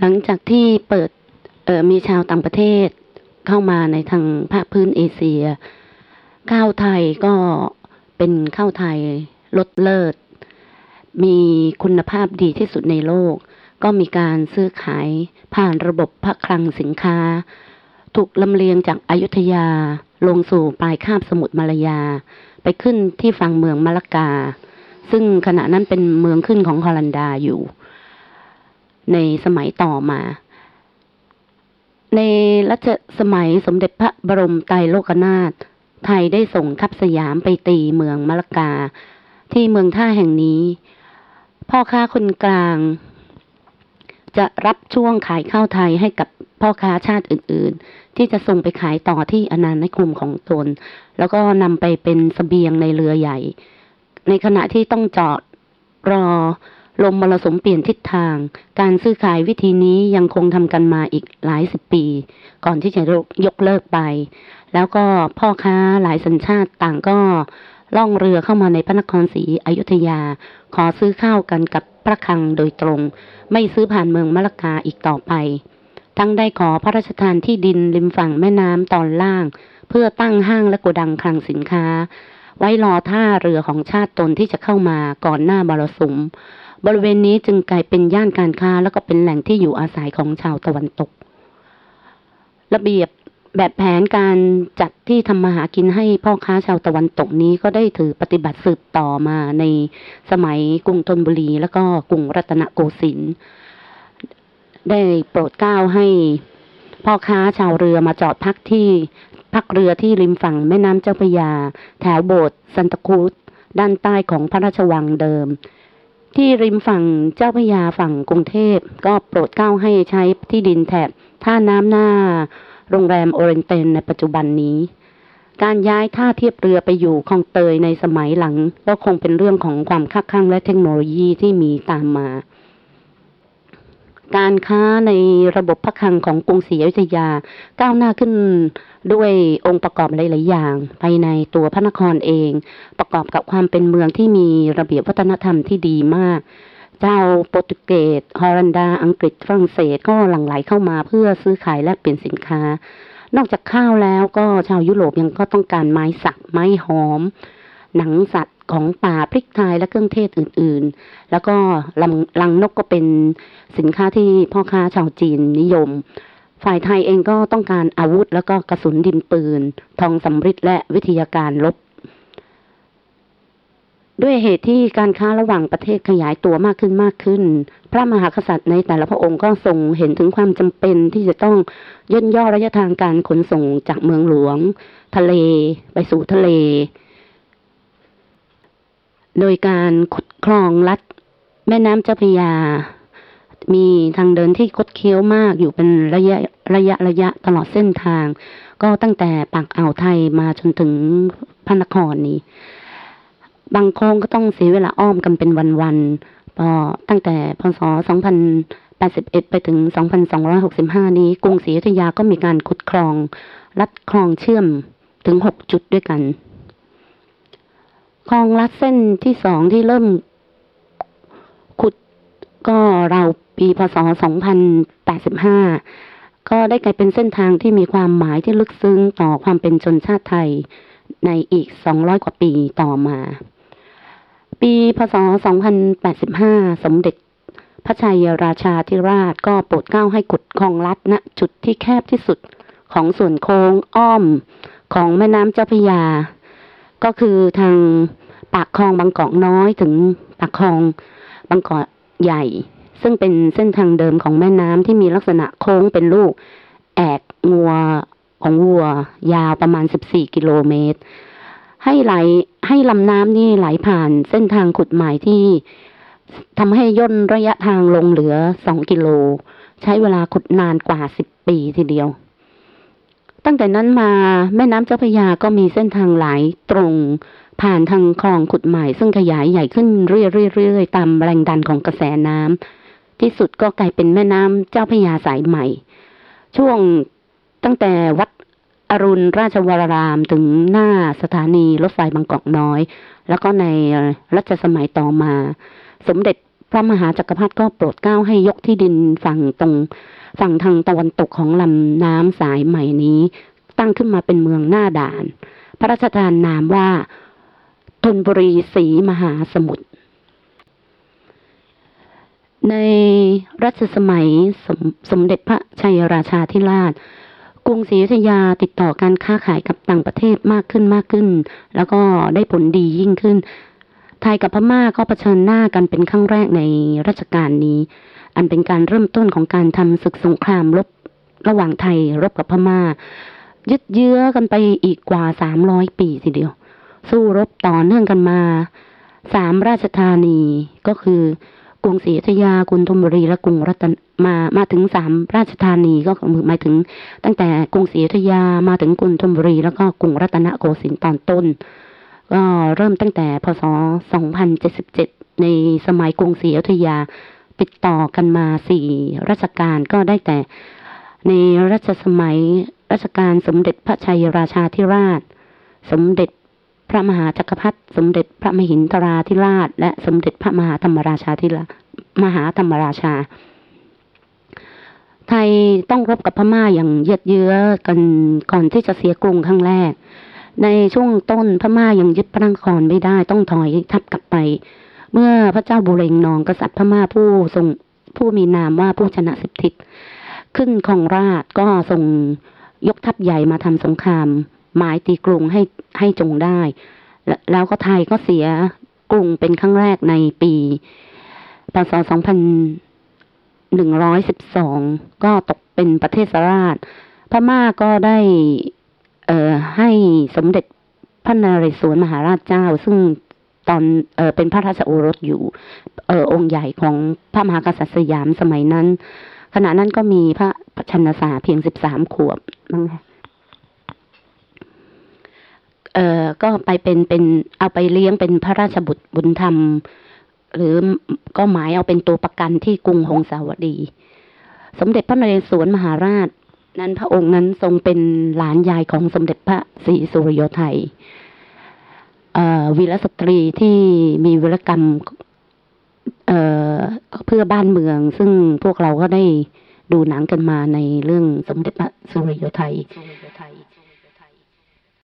หลังจากที่เปิดมีชาวต่างประเทศเข้ามาในทางภาคพื้นเอเชีย ข้าวไทยก็เป็นข้าวไทยลดเลิศ มีคุณภาพดีที่สุดในโลก ก็มีการซื้อขายผ่านระบบพระคลังสินค้า ถูกลำเลียงจากอายุทยาลงสู่ปลายคาบสมุทรมาลายา ไปขึ้นที่ฝั่งเมืองมะละกา ซึ่งขณะนั้นเป็นเมืองขึ้นของฮอลันดาอยู่ ในสมัยต่อมา ในรัชสมัยสมเด็จพระบรมไตรโลกนาถไทยได้ส่งทัพสยามไปตีเมืองมะละกา ที่เมืองท่าแห่งนี้ พ่อค้าคนกลาง จะรับช่วงขายข้าวไทยให้กับพ่อค้าชาติอื่น ๆ ที่จะส่งไปขายต่อที่อาณานิคมของตน แล้วก็นำไปเป็นสเสบียงในเรือใหญ่ ในขณะที่ต้องจอดรอ ลมมรสุมเปลี่ยนทิศทาง การซื้อขายวิธีนี้ยังคงทำกันมาอีกหลายสิบปี ก่อนที่จะยกเลิกไป แล้วก็พ่อค้าหลายสัญชาติต่างก็ล่องเรือเข้ามาในพระนครศรีอยุธยา ขอซื้อข้าวกันกับพระคลังโดยตรง ไม่ซื้อผ่านเมืองมะละกาอีกต่อไป ทั้งได้ขอพระราชทานที่ดินริมฝั่งแม่น้ำตอนล่าง เพื่อตั้งห้างและโกดังคลังสินค้า ไว้รอท่าเรือของชาติตนที่จะเข้ามาก่อนหน้าบรสุม บริเวณนี้จึงกลายเป็นย่านการค้า แล้วก็เป็นแหล่งที่อยู่อาศัยของชาวตะวันตก ระเบียบแบบแผนการจัดที่ทำมาหากินให้พ่อค้าชาวตะวันตกนี้ก็ได้ถือปฏิบัติสืบต่อมาในสมัยกรุงธนบุรี แล้วก็กรุงรัตนโกสินทร์ได้โปรดเกล้าให้พ่อค้าชาวเรือมาจอดพักที่ พักเรือที่ริมฝั่งแม่น้ำเจ้าพระยา แถวโบสถ์ซางตาครู้สด้านใต้ของพระราชวังเดิม ที่ริมฝั่งเจ้าพระยาฝั่งกรุงเทพ ก็โปรดเกล้าให้ใช้ที่ดินแถบท่าน้ำหน้า โรงแรมโอเรียนเต็ลในปัจจุบันนี้ การย้ายท่าเทียบเรือไปอยู่คลองเตยในสมัยหลัง ก็คงเป็นเรื่องของความคับคั่งและเทคโนโลยีที่มีตามมา การค้าในระบบพระคลังของกรุงศรีอยุธยา ก้าวหน้าขึ้นด้วยองค์ประกอบหลาย ๆ อย่าง ภายในตัวพระนครเอง ประกอบกับความเป็นเมืองที่มีระเบียบวัฒนธรรมที่ดีมาก เจ้าโปรตุเกสฮอลันดา อังกฤษฝรั่งเศสก็หลั่งไหลเข้ามาเพื่อซื้อขายแลกเปลี่ยนสินค้า นอกจากข้าวแล้วก็ชาวยุโรปยังก็ต้องการไม้สักไม้หอม หนังสัตว์ของป่าพริกไทยและเครื่องเทศอื่นๆ แล้วก็ลังลังนกก็เป็นสินค้าที่พ่อค้าชาวจีนนิยม ฝ่ายไทยเองก็ต้องการอาวุธ แล้วก็กระสุนดินปืน ทองสำริดและวิทยาการลบ ด้วยเหตุที่การค้าระหว่างประเทศขยายตัวมากขึ้นมากขึ้น พระมหากษัตริย์ในแต่ละพระองค์ก็ทรงเห็นถึงความจำเป็นที่จะต้องย่นย่อระยะทางการขนส่งจากเมืองหลวง ทะเล ไปสู่ทะเล โดยการขุดคลองลัด แม่น้ำเจ้าพระยา มีทางเดินที่คดเคี้ยวมากอยู่เป็นระยะระยะระยะตลอดเส้นทาง ก็ตั้งแต่ปากอ่าวไทยมาจนถึงพระนครนี้ บางโค้งก็ต้องเสียเวลาอ้อมกันเป็นวันๆพอตั้งแต่พศ 2081 ไปถึง 2265 นี้ กรุงศรีอยุธยาก็มีการขุดคลองลัดคลองเชื่อมถึง 6 จุดด้วยกัน คลองลัดเส้นที่สองที่เริ่ม ขุดก็เราปีพศ 2085 ก็ได้กลายเป็นเส้นทางที่มีความหมายที่ลึกซึ้งต่อความเป็นชนชาติไทยในอีก 200 กว่าปีต่อมา ปีพศ 2085 สมเด็จพระชัยราชาธิราชก็โปรดเกล้าให้ขุดคลองลัดณจุดที่แคบที่สุดของส่วนโค้งอ้อมของแม่น้ำเจ้าพระยา ก็คือทางปากคลองบางกอกน้อยถึงปากคลองบางกอกใหญ่ ซึ่งเป็นเส้นทางเดิมของแม่น้ำที่มีลักษณะโค้งเป็นลูก แอกงัวของวัวยาวประมาณ 14 กิโลเมตร ให้ไหลให้ลำน้ำนี่ไหลผ่านเส้นทางขุดใหม่ที่ทำให้ย่นระยะทางลงเหลือ 2 กิโล ใช้เวลาขุดนานกว่า 10 ปีทีเดียว ตั้งแต่นั้นมาแม่น้ำเจ้าพระยาก็มีเส้นทางไหลตรง ผ่านทางคลองขุดใหม่ซึ่งขยายใหญ่ขึ้นเรื่อยๆตามแรงดันของกระแสน้ำที่สุดก็กลายเป็นแม่น้ำเจ้าพระยาสายใหม่ ช่วงตั้งแต่วัดอรุณราชวรารามถึงหน้าสถานีรถไฟบางกอกน้อย แล้วก็ในรัชสมัยต่อมา สมเด็จ พระมหาจักรพรรดิก็โปรดเกล้าให้ยกที่ดินฝั่งตรงฝั่งทางตะวันตกของลำน้ำสายใหม่นี้ ตั้งขึ้นมาเป็นเมืองหน้าด่าน พระราชทานนามว่าธนบุรีศรีมหาสมุทรในรัชสมัยสมสมเด็จพระชัยราชาธิราช กรุงศรีอยุธยาติดต่อการค้าขายกับต่างประเทศมากขึ้นมากขึ้น แล้วก็ได้ผลดียิ่งขึ้น ไทยกับพม่าก็เผชิญหน้ากันเป็นครั้งแรกในรัชกาลนี้ อันเป็นการเริ่มต้นของการทำศึกสงครามรบระหว่างไทยรบกับพม่า ยึดเยื้อกันไปอีกกว่าสามร้อยปีทีเดียว สู้รบต่อเนื่องกันมาสามราชธานีก็คือกรุงศรีอยุธยากรุงธนบุรีและกรุงรัตนมามาถึงสามราชธานีก็หมายถึง ตั้งแต่กรุงศรีอยุธยามาถึงกรุงธนบุรีแล้วก็กรุงรัตนโกสินทร์ตอนต้น ก็เริ่มตั้งแต่พศ 2077 ในสมัยกรุงศรีอยุธยา ติดต่อกันมาสี่รัชกาลก็ได้แต่ในรัชสมัยรัชกาลสมเด็จพระชัยราชาธิราช สมเด็จพระมหาจักรพรรดิสมเด็จพระมหินทราธิราช และสมเด็จพระมหาธรรมราชาธิราชมหาธรรมราชา ไทยต้องรบกับพม่าอย่างเยืดเยื้อกันก่อนที่จะเสียกรุงครั้งแรก ในช่วงต้นพม่ายังยึดพระนครไม่ได้ต้องถอยทัพกลับไป เมื่อพระเจ้าบุเรงนองกษัตริย์พม่าผู้ทรงผู้มีนามว่าผู้ชนะสิบทิศขึ้นของราชก็ทรงยกทัพใหญ่มาทำสงคราม หมายตีกรุงให้ให้จงได้ แล้วก็ไทยก็เสียกรุงเป็นครั้งแรกในปีพศ2112 ก็ตกเป็นประเทศสราชพม่าก็ได้ ให้สมเด็จพระนเรศวรมหาราชเจ้า ซึ่งตอนเออเป็นพระราชโอรสอยู่เออองค์ใหญ่ของพระมหากษัตริย์สยามสมัยนั้น ขณะนั้นก็มีพระชันษาเพียงสิบสามขวบมั้งเออก็ไปเป็นเป็นเอาไปเลี้ยงเป็นพระราชบุตรบุญธรรม หรือก็หมายเอาเป็นตัวประกันที่กรุงหงสาวดี สมเด็จพระนเรศวรมหาราช นั้นพระองค์นั้นทรงเป็นหลานยายของสมเด็จพระศรีสุริโยไทยวีรสตรีที่มีวีรกรรมเเพื่อบ้านเมือง ซึ่งพวกเราก็ได้ดูหนังกันมาในเรื่องสมเด็จพระสุริโยไทย